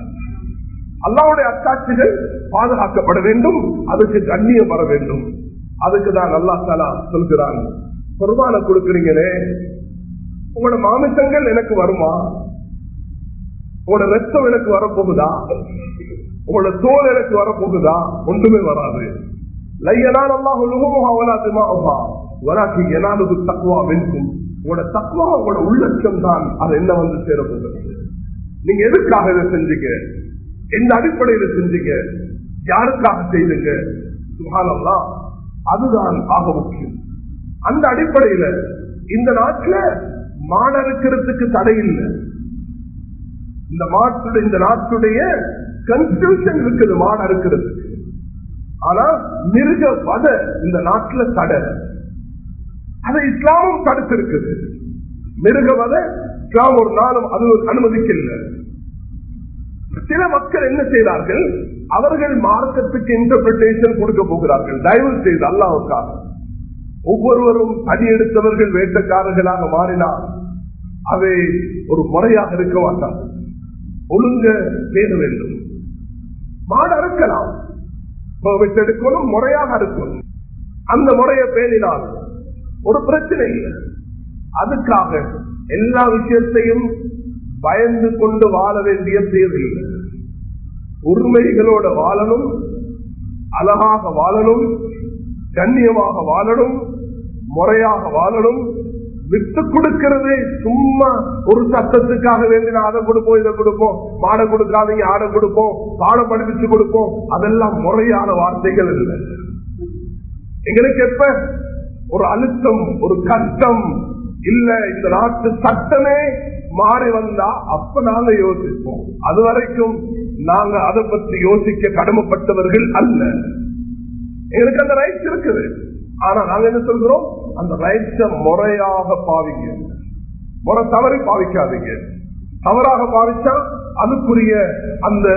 அல்லாவுடைய அத்தாட்சிகள் பாதுகாக்கப்பட வேண்டும் அதுக்கு கண்ணியம் வர வேண்டும். அதுக்கு தான் அல்லா தாலா சொல்கிறான். குர்பான கொடுக்குறீங்களே. உங்களோட மாமிசங்கள் எனக்கு வருமா? உங்களோட ரத்தம் எனக்கு வரப்போகுதா? உங்களோட தோல் எனக்கு வரப்போகுதா? ஒன்றுமே வராது. லையனால் அல்லாஹ் லுகமுகா வராக்கி எனானது தக்குவா வென்றும் உங்களோட தக்குவா உங்களோட உள்ளட்சம் தான் அது என்ன வந்து சேர போகிறது நீங்க எதுக்காக இதை செஞ்சீங்க? எந்த அடிப்படையில செஞ்சீங்க? யாருக்காக செய்துங்க? சுகானம்லாம் அதுதான் ஆக முக்கியம். அந்த அடிப்படையில இந்த நாட்டுல மாட இருக்கிறதுக்கு தடை இல்லை. இந்த மாட்டுடைய இந்த நாட்டுடைய கன்ஸ்டியூஷன் இருக்குது மாடு இருக்கிறதுக்கு. ஆனா மிருக வத இந்த நாட்டுல தடை. அதை இஸ்லாமும் தடுத்திருக்குது. மிருகவதை இஸ்லாம் ஒரு நாளும் அது அனுமதிக்கல சில மக்கள் என்ன செய்தார்கள்? அவர்கள் மார்க்கத்துக்கு இன்டர்பிரிட்டேஷன் கொடுக்க போகிறார்கள். தயவு செய்து அல்லாவுக்காக ஒவ்வொருவரும் அடி எடுத்தவர்கள் வேட்டக்காரர்களாக மாறினால் அவை ஒரு முறையாக இருக்க மாட்டார்கள். ஒழுங்க பேச வேண்டும். மாடு அறுக்கலாம். எடுக்கணும் முறையாக அறுக்கணும். அந்த முறையை பேணினால் ஒரு பிரச்சனை. இல்லை அதுக்காக எல்லா விஷயத்தையும் பயந்து கொண்டு வாழ வேண்டிய தேவையில்லை உரிமைகளோட வாழணும் அழகாக வாழணும் கண்ணியமாக வாழணும் முறையாக வாழணும். விட்டு கொடுக்கிறது சும்மா ஒரு சட்டத்துக்காக வேண்டினா அதை கொடுப்போம் இதை கொடுப்போம் மாடை கொடுக்காதீங்க ஆடை கொடுப்போம் பாடம் படிப்பிச்சு கொடுப்போம். அதெல்லாம் முறையான வார்த்தைகள் இல்லை. எங்களுக்கு எப்ப ஒரு அழுத்தம் ஒரு கஷ்டம். இல்ல இந்த நாட்டு சட்டமே மாறி வந்தா அப்ப நாங்க யோசிப்போம். அது வரைக்கும் நாங்க அதை பற்றி யோசிக்க கடமைப்பட்டவர்கள் அல்ல. எங்களுக்கு அந்த ரைட்ஸ் இருக்குது. ஆனா நாங்க என்ன சொல்கிறோம்? அந்த ரைட்ஸ முறையாக பாவிங்க. முறை தவறி பாவிக்காதீங்க. தவறாக பாவிச்சா அதுக்குரிய அந்த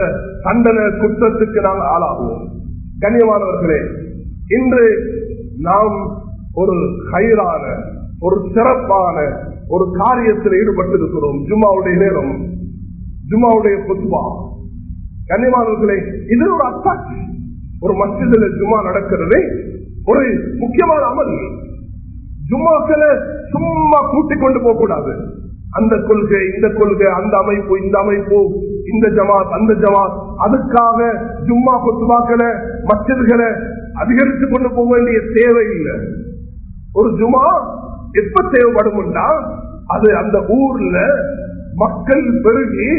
தண்டனை குற்றத்துக்கு நாங்கள் ஆளாகுவோம். கண்ணியமானவர்களே இன்று நாம் ஒரு கயிறான ஒரு சிறப்பான ஒரு காரியத்தில் ஈடுபட்டிருக்கிறோம். ஜும்மாவுடைய நேரம் ஜும்மாவுடைய பொதுவா. கண்ணியமானவர்களே இது ஒரு அத்தாட்சி ஒரு மசிதில் ஜும்மா நடக்கிறது. ஒரு முக்கியமான அமல். ஜும்மாக்களை சும்மா கூட்டிக் கொண்டு போக கூடாது அந்த கொள்கை இந்த கொள்கை அந்த அமைப்பு இந்த அமைப்பு இந்த ஜமாத் அந்த ஜமாத். அதுக்காக ஜும்மா கொத்துவாக்களை மச்சல்களை அதிகரித்துக் கொண்டு போக வேண்டிய தேவை இல்லை ஒரு ஜுமா எப்ப தேவைப்படும்னா அது அந்த ஊர்ல மக்கள் பெருகி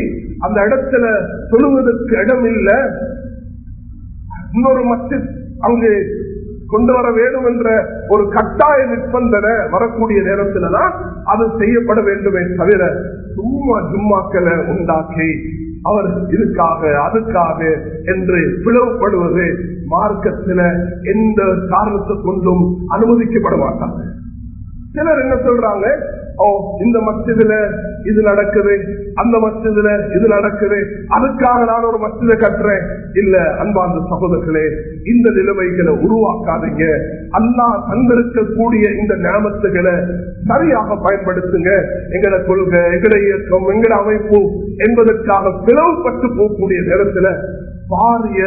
அந்த இடத்துல சொல்லுவதற்கு இடம் இல்லை இன்னொரு மஸ்ஜித் அங்கு கொண்டு வர வேண்டும் என்ற ஒரு கட்டாய நிர்பந்தனை வரக்கூடிய நேரத்துல தான் அது செய்யப்பட வேண்டுமே தவிர சும்மா ஜும்மாக்களை உண்டாக்கி அவர் இதுக்காக அதுக்காக என்று பிளவுபடுவது மார்க்கத்துல எந்த காரணத்தை கொண்டும் அனுமதிக்கப்பட மாட்டாங்க. சிலர் என்ன சொல்றாங்க? ஓ இந்த மஸ்ஜிதுல இது நடக்குது அந்த மஸ்ஜிதுல இது நடக்குது அதுக்காக நான் ஒரு மசித கட்டுறேன். இல்ல அன்பார்ந்த சகோதரர்களே இந்த நிலைமைகளை உருவாக்காதீங்க. அல்லா தந்திருக்கக்கூடிய இந்த ஞாபகத்துகளை சரியாக பயன்படுத்துங்க. எங்கட கொள்கை எங்கட இயக்கம் எங்கட அமைப்பு என்பதற்காக பிளவுபட்டு போகக்கூடிய நேரத்துல பாரிய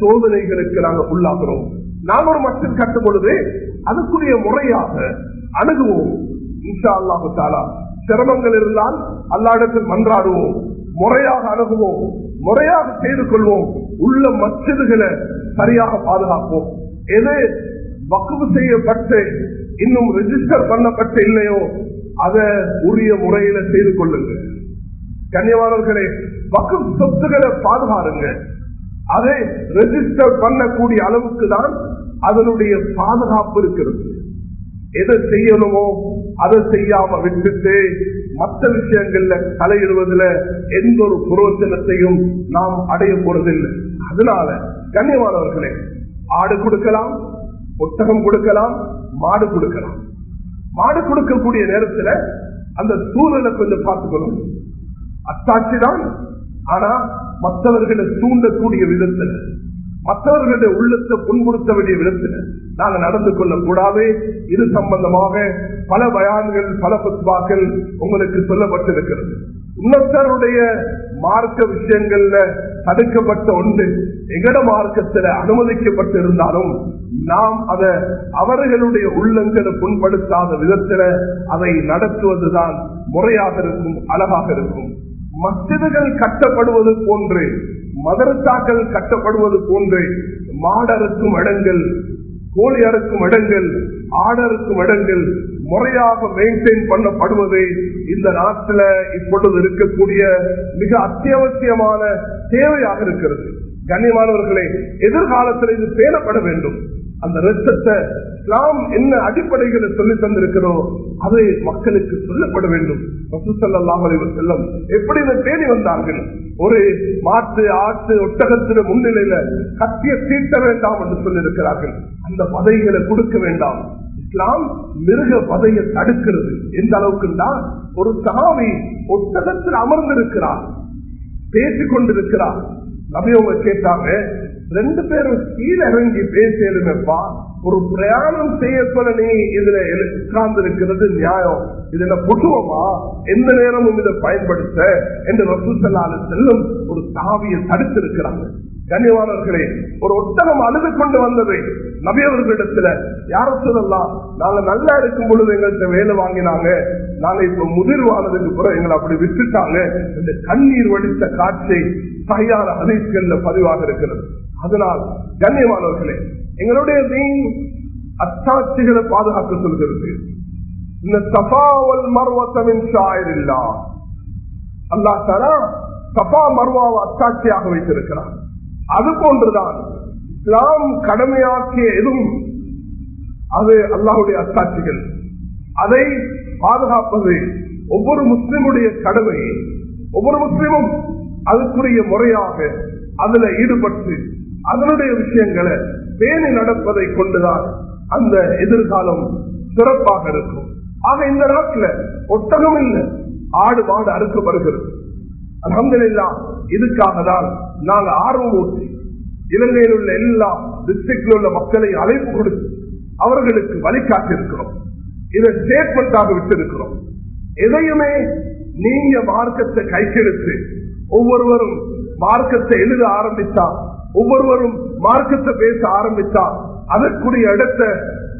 சோதனைகளுக்கு நாங்கள் உள்ளாகிறோம். நாம் ஒரு மசித் கட்டும் பொழுது அதுக்குரிய முறையாக அணுகுவோம். இன்ஷா அல்லாஹு தாலா சிரமங்கள் இருந்தால் அல்லாடத்தில் மன்றாடுவோம். முறையாக அணுகுவோம். முறையாக செய்து கொள்வோம். உள்ள மச்சதுகளை சரியாக பாதுகாப்போம். எது வக்குவு செய்யப்பட்டு இன்னும் ரெஜிஸ்டர் பண்ணப்பட்டு இல்லையோ அதை உரிய முறையில செய்து கொள்ளுங்கள். கன்னியவாளர்களே வக்கு சொத்துக்களை பாதுகாருங்க. அதை ரெஜிஸ்டர் பண்ணக்கூடிய அளவுக்கு தான் அதனுடைய பாதுகாப்பு இருக்கிறது. எதை செய்யணுமோ அதை செய்யாம விட்டுட்டு மற்ற விஷயங்கள்ல தலையிடுவதில் எந்த ஒரு புரோஜனத்தையும் நாம் அடைய போறதில்லை. அதனால கண்ணியமானவர்களே ஆடு கொடுக்கலாம் ஒட்டகம் கொடுக்கலாம் மாடு கொடுக்கலாம். மாடு கொடுக்கக்கூடிய நேரத்துல அந்த சூழலை கொஞ்சம் பார்த்துக்கணும். அத்தாட்சி தான் ஆனா மற்றவர்களை தூண்டக்கூடிய விதத்தில். மற்றவர்களுடைய உள்ளத்தை புண்படுத்த வேண்டிய விதத்தில் நாங்க நடந்து கொள்ளக்கூடாது. இது சம்பந்தமாக பல பயான்கள் பல புத்பாக்கள் உங்களுக்கு சொல்லப்பட்டிருக்கிறது. இன்னொருத்தருடைய மார்க்க விஷயங்கள்ல தடுக்கப்பட்ட ஒன்று எங்கட மார்க்கத்தில் அனுமதிக்கப்பட்டு இருந்தாலும் நாம் அதை அவர்களுடைய உள்ளங்களை புண்படுத்தாத விதத்துல அதை நடத்துவதுதான் முறையாக இருக்கும் அழகாக இருக்கும். மசிதுகள் கட்டப்படுவது போன்று மதரசாக்கள் கட்டப்படுவது போன்று மாடருக்கும் இடங்கள் கோழி அறுக்கும் இடங்கள் ஆடருக்கும் இடங்கள் முறையாக மெயின்டைன் பண்ணப்படுவது இந்த நாட்டில் இப்பொழுது இருக்கக்கூடிய மிக அத்தியாவசியமான தேவையாக இருக்கிறது. கண்ணியமானவர்களே எதிர்காலத்தில் இது பேணப்பட வேண்டும். அந்த ரத்தத்தை இஸ்லாம் என்ன அடிப்படைகளை சொல்லி தந்திருக்கிறோம் அதை மக்களுக்கு சொல்லப்பட வேண்டும். செல்லம் எப்படி இதை தேடி வந்தார்கள்? ஒரு மாட்டு ஆட்டு ஒட்டகத்தின முன்னிலையில கத்திய தீட்ட வேண்டாம் என்று சொல்லியிருக்கிறார்கள். அந்த பதைகளை கொடுக்க வேண்டாம். இஸ்லாம் மிருக பதையை தடுக்கிறது. எந்த அளவுக்குண்டா? ஒரு சாமி ஒட்டகத்தில் அமர்ந்திருக்கிறார் பேசிக் கொண்டிருக்கிறார். நபியவங்க கேட்டாங்க ரெண்டு பேரும் கீழே இறங்கி பேசலுமேப்பா ஒரு பிரயாணம் செய்யப்பட நீ இதுல உட்கார்ந்து இருக்கிறது நியாயம். இதுல புதுவமா? எந்த நேரமும் இதை பயன்படுத்த என்று ரசூசல்லால செல்லும் ஒரு சாவியை தடுத்திருக்கிறாங்க. கனிவாளர்களே ஒரு ஒட்டகம் அழுது கொண்டு வந்தது. நபியவர்களிடத்துல யார சொல்லலாம் நாங்க நல்லா இருக்கும் பொழுது எங்கள்கிட்ட வேலை வாங்கினாங்க. நாங்க இப்ப முதிர்வானதுக்கு பிறகு எங்களை அப்படி விட்டுட்டாங்க. இந்த கண்ணீர் வடித்த காட்சி சையான அதிர்ச்சிகள்ல பதிவாக இருக்கிறது. அதனால் கண்ணியமானவர்களே எங்களுடைய மீன் அத்தாட்சிகளை பாதுகாக்க சொல்கிறது. இந்த சபாவல் மர்வத்தமின் ஷாயர் இல்லா அல்லா தரா சபா மர்வாவை அத்தாட்சியாக வைத்திருக்கிறார் அது போன்றுதான் இஸ்லாம் கடமையாக்கிய எதுவும் அது அல்லாஹுடைய அத்தாட்சிகள் அதை பாதுகாப்பது ஒவ்வொரு முஸ்லிமுடைய கடமை ஒவ்வொரு முஸ்லிமும் அதுக்குரிய முறையாக அதுல ஈடுபட்டு அதனுடைய விஷயங்களை பேணி நடப்பதை கொண்டுதான் அந்த எதிர்காலம் சிறப்பாக இருக்கும். ஆக இந்த நாட்டில் ஒட்டகம் இல்லை. ஆடு மாடு அறுக்கப்படுகிறது. அலமதுல்லா இதுக்காக தான் நாங்கள் ஆர்வம் ஊற்றி இலங்கையில் உள்ள எல்லா டிஸ்ட்ரிக்டில் உள்ள மக்களை அழைப்பு கொடுத்து அவர்களுக்கு வழிகாட்டிருக்கிறோம் இதை ஸ்டேட்மெண்டாக விட்டிருக்கிறோம். எதையுமே நீங்க மார்க்கத்தை கைக்கெடுத்து ஒவ்வொருவரும் மார்க்கத்தை எழுத ஆரம்பித்தா ஒவ்வொருவரும் மார்க்கத்தை பேச ஆரம்பித்தா அதற்குரிய இடத்தை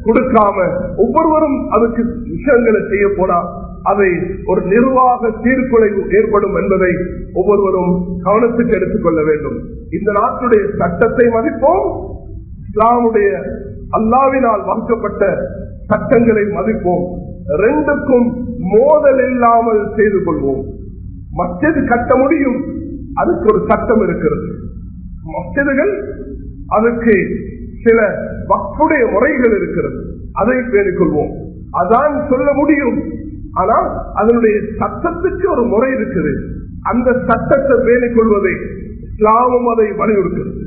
கொடுக்காம ஒவ்வொருவரும் அதுக்கு விஷயங்களை செய்ய போனா அதை ஒரு நிர்வாக சீர்குலைவு ஏற்படும் என்பதை ஒவ்வொருவரும் கவனத்துக்கு எடுத்துக்கொள்ள வேண்டும். இந்த நாட்டுடைய சட்டத்தை மதிப்போம். இஸ்லாமுடைய அல்லாவினால் வகுக்கப்பட்ட சட்டங்களை மதிப்போம். ரெண்டுக்கும் மோதல் இல்லாமல் செய்து கொள்வோம். மற்றது கட்ட முடியும். அதுக்கு ஒரு சட்டம் இருக்கிறது. மசிதுகள் அதுக்கு சில வக்குடைய முறைகள் இருக்கிறது. அதை பேடிக்கொள்வோம் அதான் சொல்ல முடியும். ஆனால் அதனுடைய சட்டத்துக்கு ஒரு முறை இருக்குது. அந்த சட்டத்தை பேணிக் கொள்வதை இஸ்லாமும் அதை வலியுறுத்துகிறது.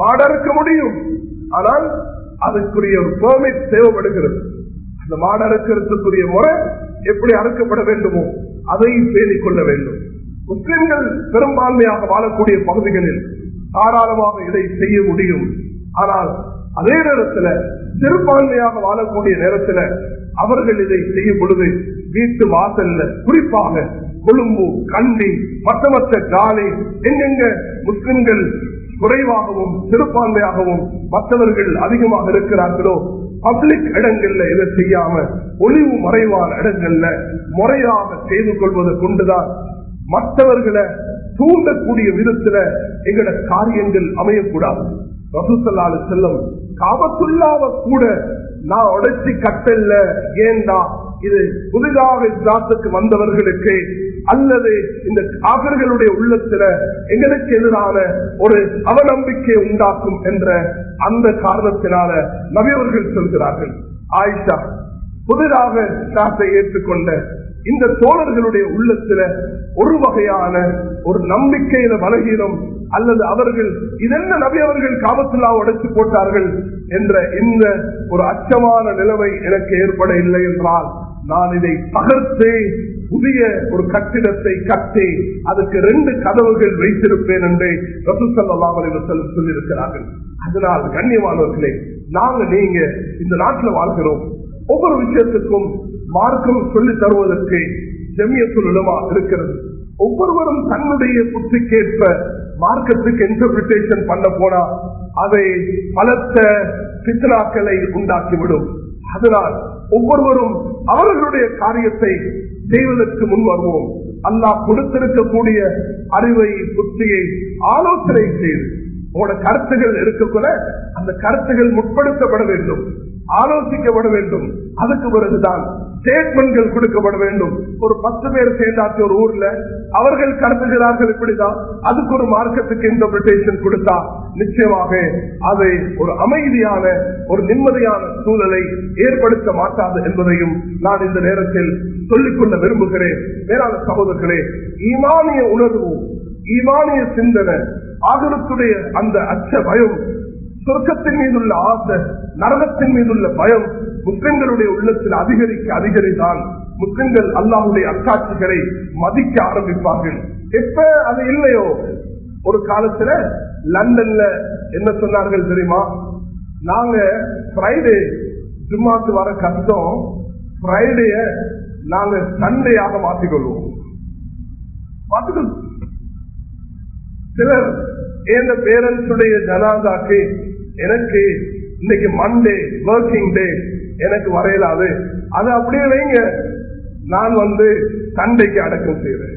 மாடறுக்க முடியும். ஆனால் அதற்குரிய ஒரு பெர்மிட் தேவைப்படுகிறது. அந்த மாடு அறுக்கிறதுக்குரிய முறை எப்படி அறுக்கப்பட வேண்டுமோ அதையும் பேணிக் கொள்ள வேண்டும். முஸ்லிம்கள் பெரும்பான்மையாக வாழக்கூடிய பகுதிகளில் தாராளமாக இதை செய்ய முடியும். ஆனால் அதே நேரத்தில் சிறுபான்மையாக வாழக்கூடிய நேரத்தில் அவர்கள் இதை செய்யும் பொழுது வீட்டு வாசல்ல குறிப்பாக கொழும்பு கண்டி மற்ற மற்ற காலை எங்கெங்க முஸ்லிம்கள் குறைவாகவும் சிறுபான்மையாகவும் மற்றவர்கள் அதிகமாக இருக்கிறார்களோ பப்ளிக் இடங்கள்ல இதை செய்யாம ஒளிவு மறைவான இடங்கள்ல முறையாக செய்து கொள்வதை கொண்டுதான் மற்றவர்களை தூண்டக்கூடிய விதத்துல எங்களோட காரியங்கள் அமையக்கூடாது. ரசூசல்லாலு செல்லும் காபத்துள்ளாவ கூட நான் உடைச்சி கட்டல்ல ஏண்டா? இது புதிதாக இஸ்லாத்துக்கு வந்தவர்களுக்கு அல்லது இந்த காதர்களுடைய உள்ளத்துல எங்களுக்கு எதிரான ஒரு அவநம்பிக்கை உண்டாக்கும் என்ற அந்த காரணத்தினால நபியவர்கள் சொல்கிறார்கள். ஆயிஷா புதிதாக இஸ்லாத்தை ஏற்றுக்கொண்ட இந்த தோழர்களுடைய உள்ளத்துல ஒரு வகையான ஒரு நம்பிக்கையில பலகீனம் அல்லது அவர்கள் இதென்ன நபி அவர்கள் காபத்துல்லா உடைச்சு போட்டார்கள்? என்ற இந்த ஒரு அச்சமான நிலைமை எனக்கு ஏற்பட இல்லை என்றால் நான் இதை தகர்த்து புதிய ஒரு கட்டிடத்தை கட்டி அதுக்கு ரெண்டு கதவுகள் வைத்திருப்பேன் என்று ரசூசல்லாமல் சொல்லியிருக்கிறார்கள். அதனால் கண்ணியமானவர்களே நாங்க நீங்க இந்த நாட்டில் வாழ்கிறோம். ஒவ்வொரு விஷயத்துக்கும் மார்க்கம் சொல்லி தருவதற்கு ஜெமியத்துல் உலமா இருக்கிறது. ஒவ்வொருவரும் தன்னுடைய புத்திக்கேற்ப மார்க்கத்துக்கு இன்டர்பிரிட்டேஷன் பண்ண போனா அதை பலத்த சித்தனாக்களை உண்டாக்கிவிடும். அதனால் ஒவ்வொருவரும் அவர்களுடைய காரியத்தை செய்வதற்கு முன் வருவோம். அல்லாஹ் கொடுத்திருக்கக்கூடிய அறிவை புத்தியை ஆலோசனை செய்து உங்களோட கருத்துகள் இருக்கக்கூட அந்த கருத்துகள் முற்படுத்தப்பட வேண்டும் ஆலோசிக்கப்பட வேண்டும். அதுக்கு பிறகுதான் ஸ்டேட்மெண்ட்கள் கொடுக்கப்பட வேண்டும். ஒரு பத்து பேர் சேர்ந்தாச்சு ஒரு ஊர்ல அவர்கள் கருதுகிறார்கள் இப்படிதான். அதுக்கு ஒரு மார்க்கத்துக்கு இன்டர்பிரிட்டேஷன் கொடுத்தா நிச்சயமாக அதை ஒரு அமைதியான ஒரு நிம்மதியான சூழலை ஏற்படுத்த மாட்டாது என்பதையும் நான் இந்த நேரத்தில் சொல்லிக்கொள்ள விரும்புகிறேன். மேலான சகோதரர்களே ஈமானிய உணர்வு ஈமானிய சிந்தனை ஆகலத்துடைய அந்த அச்ச பயம் சொர்க்கத்தின் மீதுள்ள ஆசை நரகத்தின் மீதுள்ள பயம் முஸ்லிம்களுடைய உள்ளத்தில் அதிகரிக்க அதிகரித்தால் முஸ்லிம்கள் அல்லாஹுடைய அக்காட்சிகளை மதிக்க ஆரம்பிப்பார்கள். எப்ப அது இல்லையோ? ஒரு காலத்துல லண்டன்ல என்ன சொன்னார்கள் தெரியுமா? நாங்க ஃப்ரைடே ஜும்மாக்கு வர கஷ்டம் ஃப்ரைடேய நாங்க சண்டேயாக மாற்றிக்கொள்வோம் சிலர் எந்த பேரண்ட்ஸுடைய ஜனாதாக்கு எனக்கு இன்னைக்கு மண்டே ஒர்க்கிங் டே எனக்கு வரையலாது. அது அப்படியே வைங்க. நான் வந்து சண்டைக்கு அடக்கம் செய்வேன்.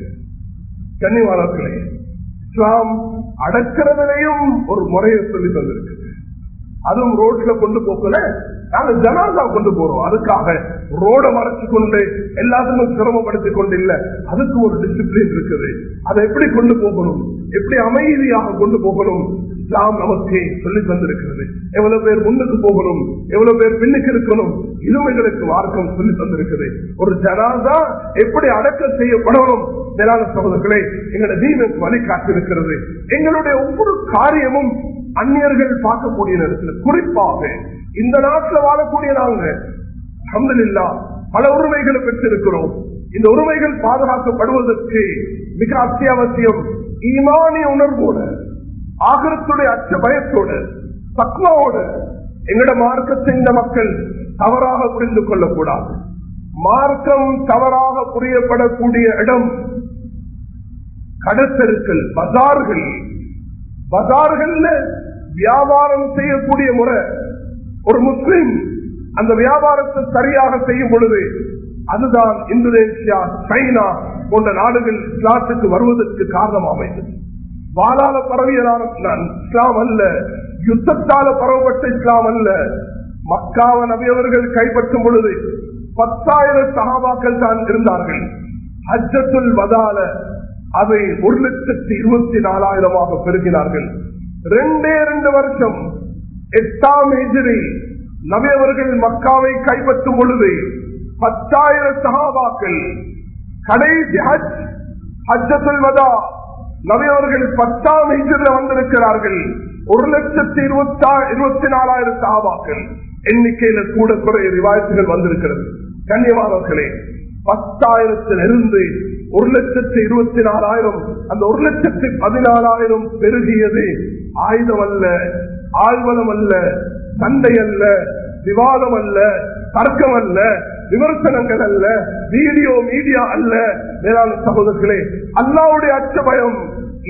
கன்னிவாளர்களே இஸ்லாம் அடக்கிறதுலையும் ஒரு முறையை சொல்லி தந்திருக்கு அதுவும் ரோட்ல கொண்டு போக்கல நாங்க ஜனாதா கொண்டு போறோம். அதுக்காக ரோட மறைச்சு கொண்டு எல்லாத்துக்கும் சிரமப்படுத்திக் கொண்டு இல்ல. அதுக்கு ஒரு டிசிப்ளின் இருக்குது. அதை எப்படி கொண்டு போகணும்? எப்படி அமைதியாக கொண்டு போகணும்? இஸ்லாம் நமக்கு சொல்லி தந்திருக்கிறது. எவ்வளவு பேர் முன்னுக்கு போகணும் எவ்வளவு பேர் பின்னுக்கு இருக்கணும் இதுவும் எங்களுக்கு மார்க்கம் சொல்லி தந்திருக்குது ஒரு ஜனாதா எப்படி அடக்கம் செய்யப்படணும்? மேலான சகோதரர்களே எங்களோட தீனுக்கு வழிகாட்டிருக்கிறது எங்களுடைய ஒவ்வொரு காரியமும் அந்நியர்கள் பார்க்கக்கூடிய நேரத்தில் குறிப்பாக இந்த நாட்டில் வாழக்கூடிய நாங்க அஹமதுல்லா பல உரிமைகளை பெற்றிருக்கிறோம். இந்த உரிமைகள் பாதுகாக்கப்படுவதற்கு மிக அத்தியாவசியம் ஈமானிய உணர்வோடு ஆகரத்துடைய அச்ச பயத்தோடு தக்மாவோடு எங்கட மார்க்கத்தை இந்த மக்கள் தவறாக புரிந்து கொள்ளக்கூடாது. மார்க்கம் தவறாக புரியப்படக்கூடிய இடம் கடத்தெருக்கள் பஜார்கள். பஜார்கள்ல வியாபாரம் செய்யக்கூடிய முறை. ஒரு முஸ்லிம் அந்த வியாபாரத்தை சரியாக செய்யும் பொழுது அதுதான் இந்தோனேஷியா சைனா போன்ற நாடுகள் இஸ்லாத்துக்கு வருவதற்கு காரணம் அமைந்தது வாழால பரவியதான இஸ்லாம் அல்ல. யுத்தத்தால பரவப்பட்ட இஸ்லாம் அல்ல. மக்காவ நபியவர்கள் கைப்பற்றும் பொழுது பத்தாயிரம் சகாபாக்கள் தான் இருந்தார்கள். ஹஜ்ஜத்துல் வதால அதை ஒரு லட்சத்தி இருபத்தி நாலாயிரமாக பெருகினார்கள். ரெண்டே ரெண்டு வருஷம் எட்டாம் எதிரி நபியவர்கள் மக்காவை கைப்பற்றும் பொழுது பத்தாயிரம் சகாபாக்கள் கடைசி ஹஜ் ஹஜ்ஜத்துல் வதா நபியவர்கள் பத்தாம் எதிரில் வந்திருக்கிறார்கள். ஒரு லட்சத்தி இருபத்தா இருபத்தி நாலாயிரம் சகாபாக்கள் எண்ணிக்கையில கூட குறைய ரிவாயத்துகள் வந்திருக்கிறது. கண்ணியமானவர்களே பத்தாயிரத்திலிருந்து ஒரு லட்சத்தி இருபத்தி நாலாயிரம் அந்த ஒரு லட்சத்தி பதினாலாயிரம் பெருகியது ஆயுதம் அல்ல ஆழ்வனம் அல்ல சண்டை அல்ல விவாதம் அல்ல தர்க்கம் அல்ல விமர்சனங்கள் அல்ல வீடியோ மீடியா அல்ல. மேலான சகோதரர்களே அல்லாவுடைய அச்சபயம்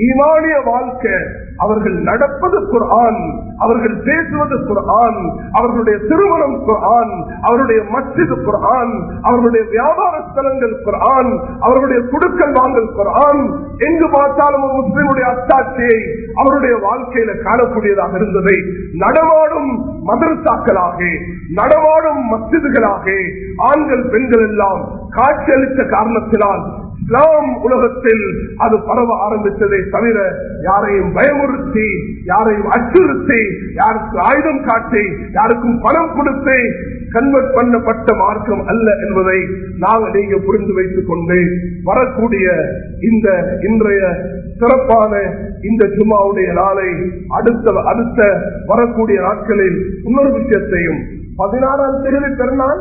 ஈமானிய வாழ்க்கை. அவர்கள் நடப்பது குர்ஆன் அவர்கள் பேசுவது குர்ஆன் அவர்களுடைய திருமணம் குர்ஆன் அவருடைய மஸ்ஜிது குர்ஆன் அவர்களுடைய வியாபார ஸ்தலங்கள் குர்ஆன் அவர்களுடைய குடுக்கல் வாங்கல் குர்ஆன். எங்கு பார்த்தாலும் ஒரு முஸ்லிமுடைய அத்தாட்சியை அவருடைய வாழ்க்கையில காணக்கூடியதாக இருந்ததை நடமாடும் மதரசாக்களாக நடமாடும் மசிதுகளாக ஆண்கள் பெண்கள் எல்லாம் காட்சியளித்த காரணத்தினால் இஸ்லாம் உலகத்தில் அது பரவ ஆரம்பித்ததை தவிர யாரையும் பயமுறுத்தி யாரையும் அச்சுறுத்தி யாருக்கு ஆயுதம் காட்டி யாருக்கும் பணம் கொடுத்து கன்வெர்ட் பண்ணப்பட்ட மார்க்கம் அல்ல என்பதை நாங்கள் நீங்க புரிந்து வைத்துக் கொண்டு வரக்கூடிய இந்த இன்றைய சிறப்பான இந்த ஜுமாவுடைய நாளை அடுத்த அடுத்த வரக்கூடிய நாட்களில் இன்னொரு விஷயத்தையும் பதினாறாம் தேதி பெருநாள்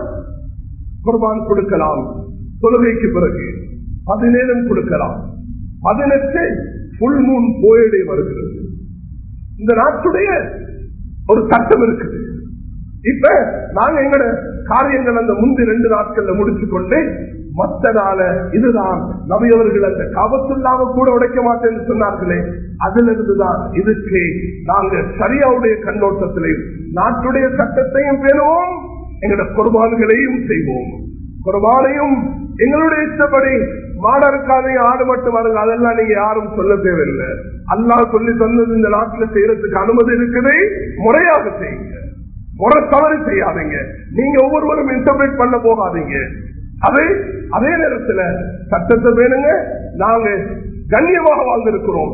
குர்பான் கொடுக்கலாம். தொழுகைக்கு பிறகு. பதினேழும் கொடுக்கலாம். பதினெட்டு புல் மூன் போயடை வருகிறது. இந்த நாட்டுடைய ஒரு சட்டம் இருக்குது. இப்ப நாங்க எங்கட காரியங்கள் அந்த முந்தி ரெண்டு நாட்கள்ல முடிச்சு கொண்டு மத்த நாள இதுதான் நபியவர்கள் அந்த காபத்துள்ளாம கூட உடைக்க மாட்டேன்னு சொன்னார்களே அதுல இருந்துதான் இதுக்கு நாங்க சரியாவுடைய கண்ணோட்டத்திலையும் நாட்டுடைய சட்டத்தையும் பெறுவோம் எங்களோட குர்பான்களையும் செய்வோம். குர்பானையும் எங்களுடைய இஷ்டப்படி மாட இருக்காது ஆடு மட்டும் வருங்க அதெல்லாம் நீங்க யாரும் சொல்ல தேவையில்லை. அல்லா சொல்லி தந்தது இந்த நாட்டுல செய்யறதுக்கு அனுமதி இருக்குது முறையாக செய்யுங்க. முறை தவறு செய்யாதீங்க. நீங்க ஒவ்வொருவரும் இன்டர்பிரேட் பண்ண போகாதீங்க. அது அதே நேரத்தில் சட்டத்தை வேணுங்க நாங்க கண்ணியமாக வாழ்ந்திருக்கிறோம்.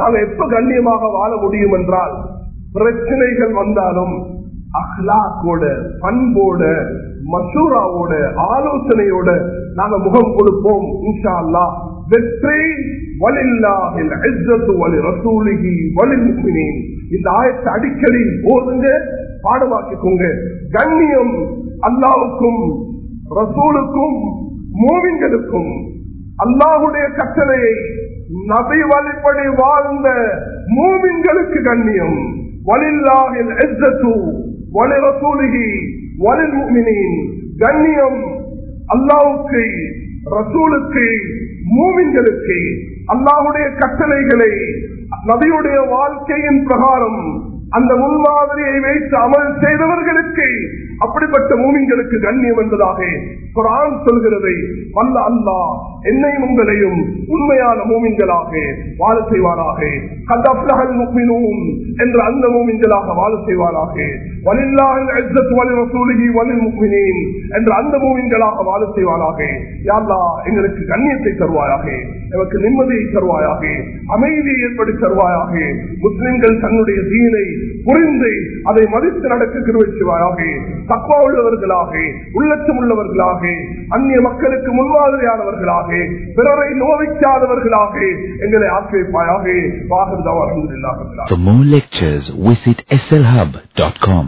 நாங்க எப்ப கண்ணியமாக வாழ முடியும் என்றால் பிரச்சனைகள் வந்தாலும் அஹ்லாக்கோட பண்போட மசூராவோட ஆலோசனையோட நாங்க முகம் கொடுப்போம் இன்ஷா அல்லாஹ் வெற்றி வலில்லாஹில் இஸ்ஸத்து வலி ரசூலிஹி வலில் முஃமினீன் இந்த ஆயத்தை அடிக்கடி ஓதுங்க பாடமாக்கிக்கோங்க கண்ணியம் அல்லாவுக்கும் ரசூலுக்கும் மூவிங்களுக்கும் அல்லாஹுடைய கட்டளையை நபி வழிபடி வாழ்ந்த மூவின்களுக்கு கண்ணியம். வலில்லாஹில் இஸ்ஸத்து வலி ரசூலிஹி கண்ணியம் அல்லாவுக்கு ரசூலுக்கு மூவின்களுக்கு அல்லாஹுடைய கட்டளைகளை நபியுடைய வாழ்க்கையின் பிரகாரம் அந்த முன்மாதிரியை வைத்து அமல் செய்தவர்களுக்கு அப்படிப்பட்ட மூமிங்களுக்கு கண்ணியம் என்பதாக குரான் சொல்கிறதை வல்ல அல்லா என்னையும் உங்களையும் உண்மையான மூமின்களாக வாழ செய்வாராக கதப்லகல் முக்மினூன் என்ற அந்த மூமின்களாக வாழ செய்வாராக வலில்லாஹில் இஸ்ஸத் வலி ரசூலிஹி வலில் முக்மினீன் என்ற அந்த மூமின்களாக வாழ செய்வாராக யாரா எங்களுக்கு கண்ணியத்தை தருவாயாக எமக்கு நிம்மதியை தருவாயாக அமைதியை ஏற்படுத்தி தருவாயாக. முஸ்லிம்கள் தன்னுடைய தீனை புரிந்து அதை மதித்து நடக்க கிருவை செய்வாயாக. தக்குவா உள்ளவர்களாக உள்ளச்சம் உள்ளவர்களாக அந்நிய மக்களுக்கு முன்மாதிரியானவர்களாக பிறரை நோவிக்காதவர்களாக எங்களை ஆக்கிரமிப்பாயாக வாகர்தான் For more lectures, visit slhub.com.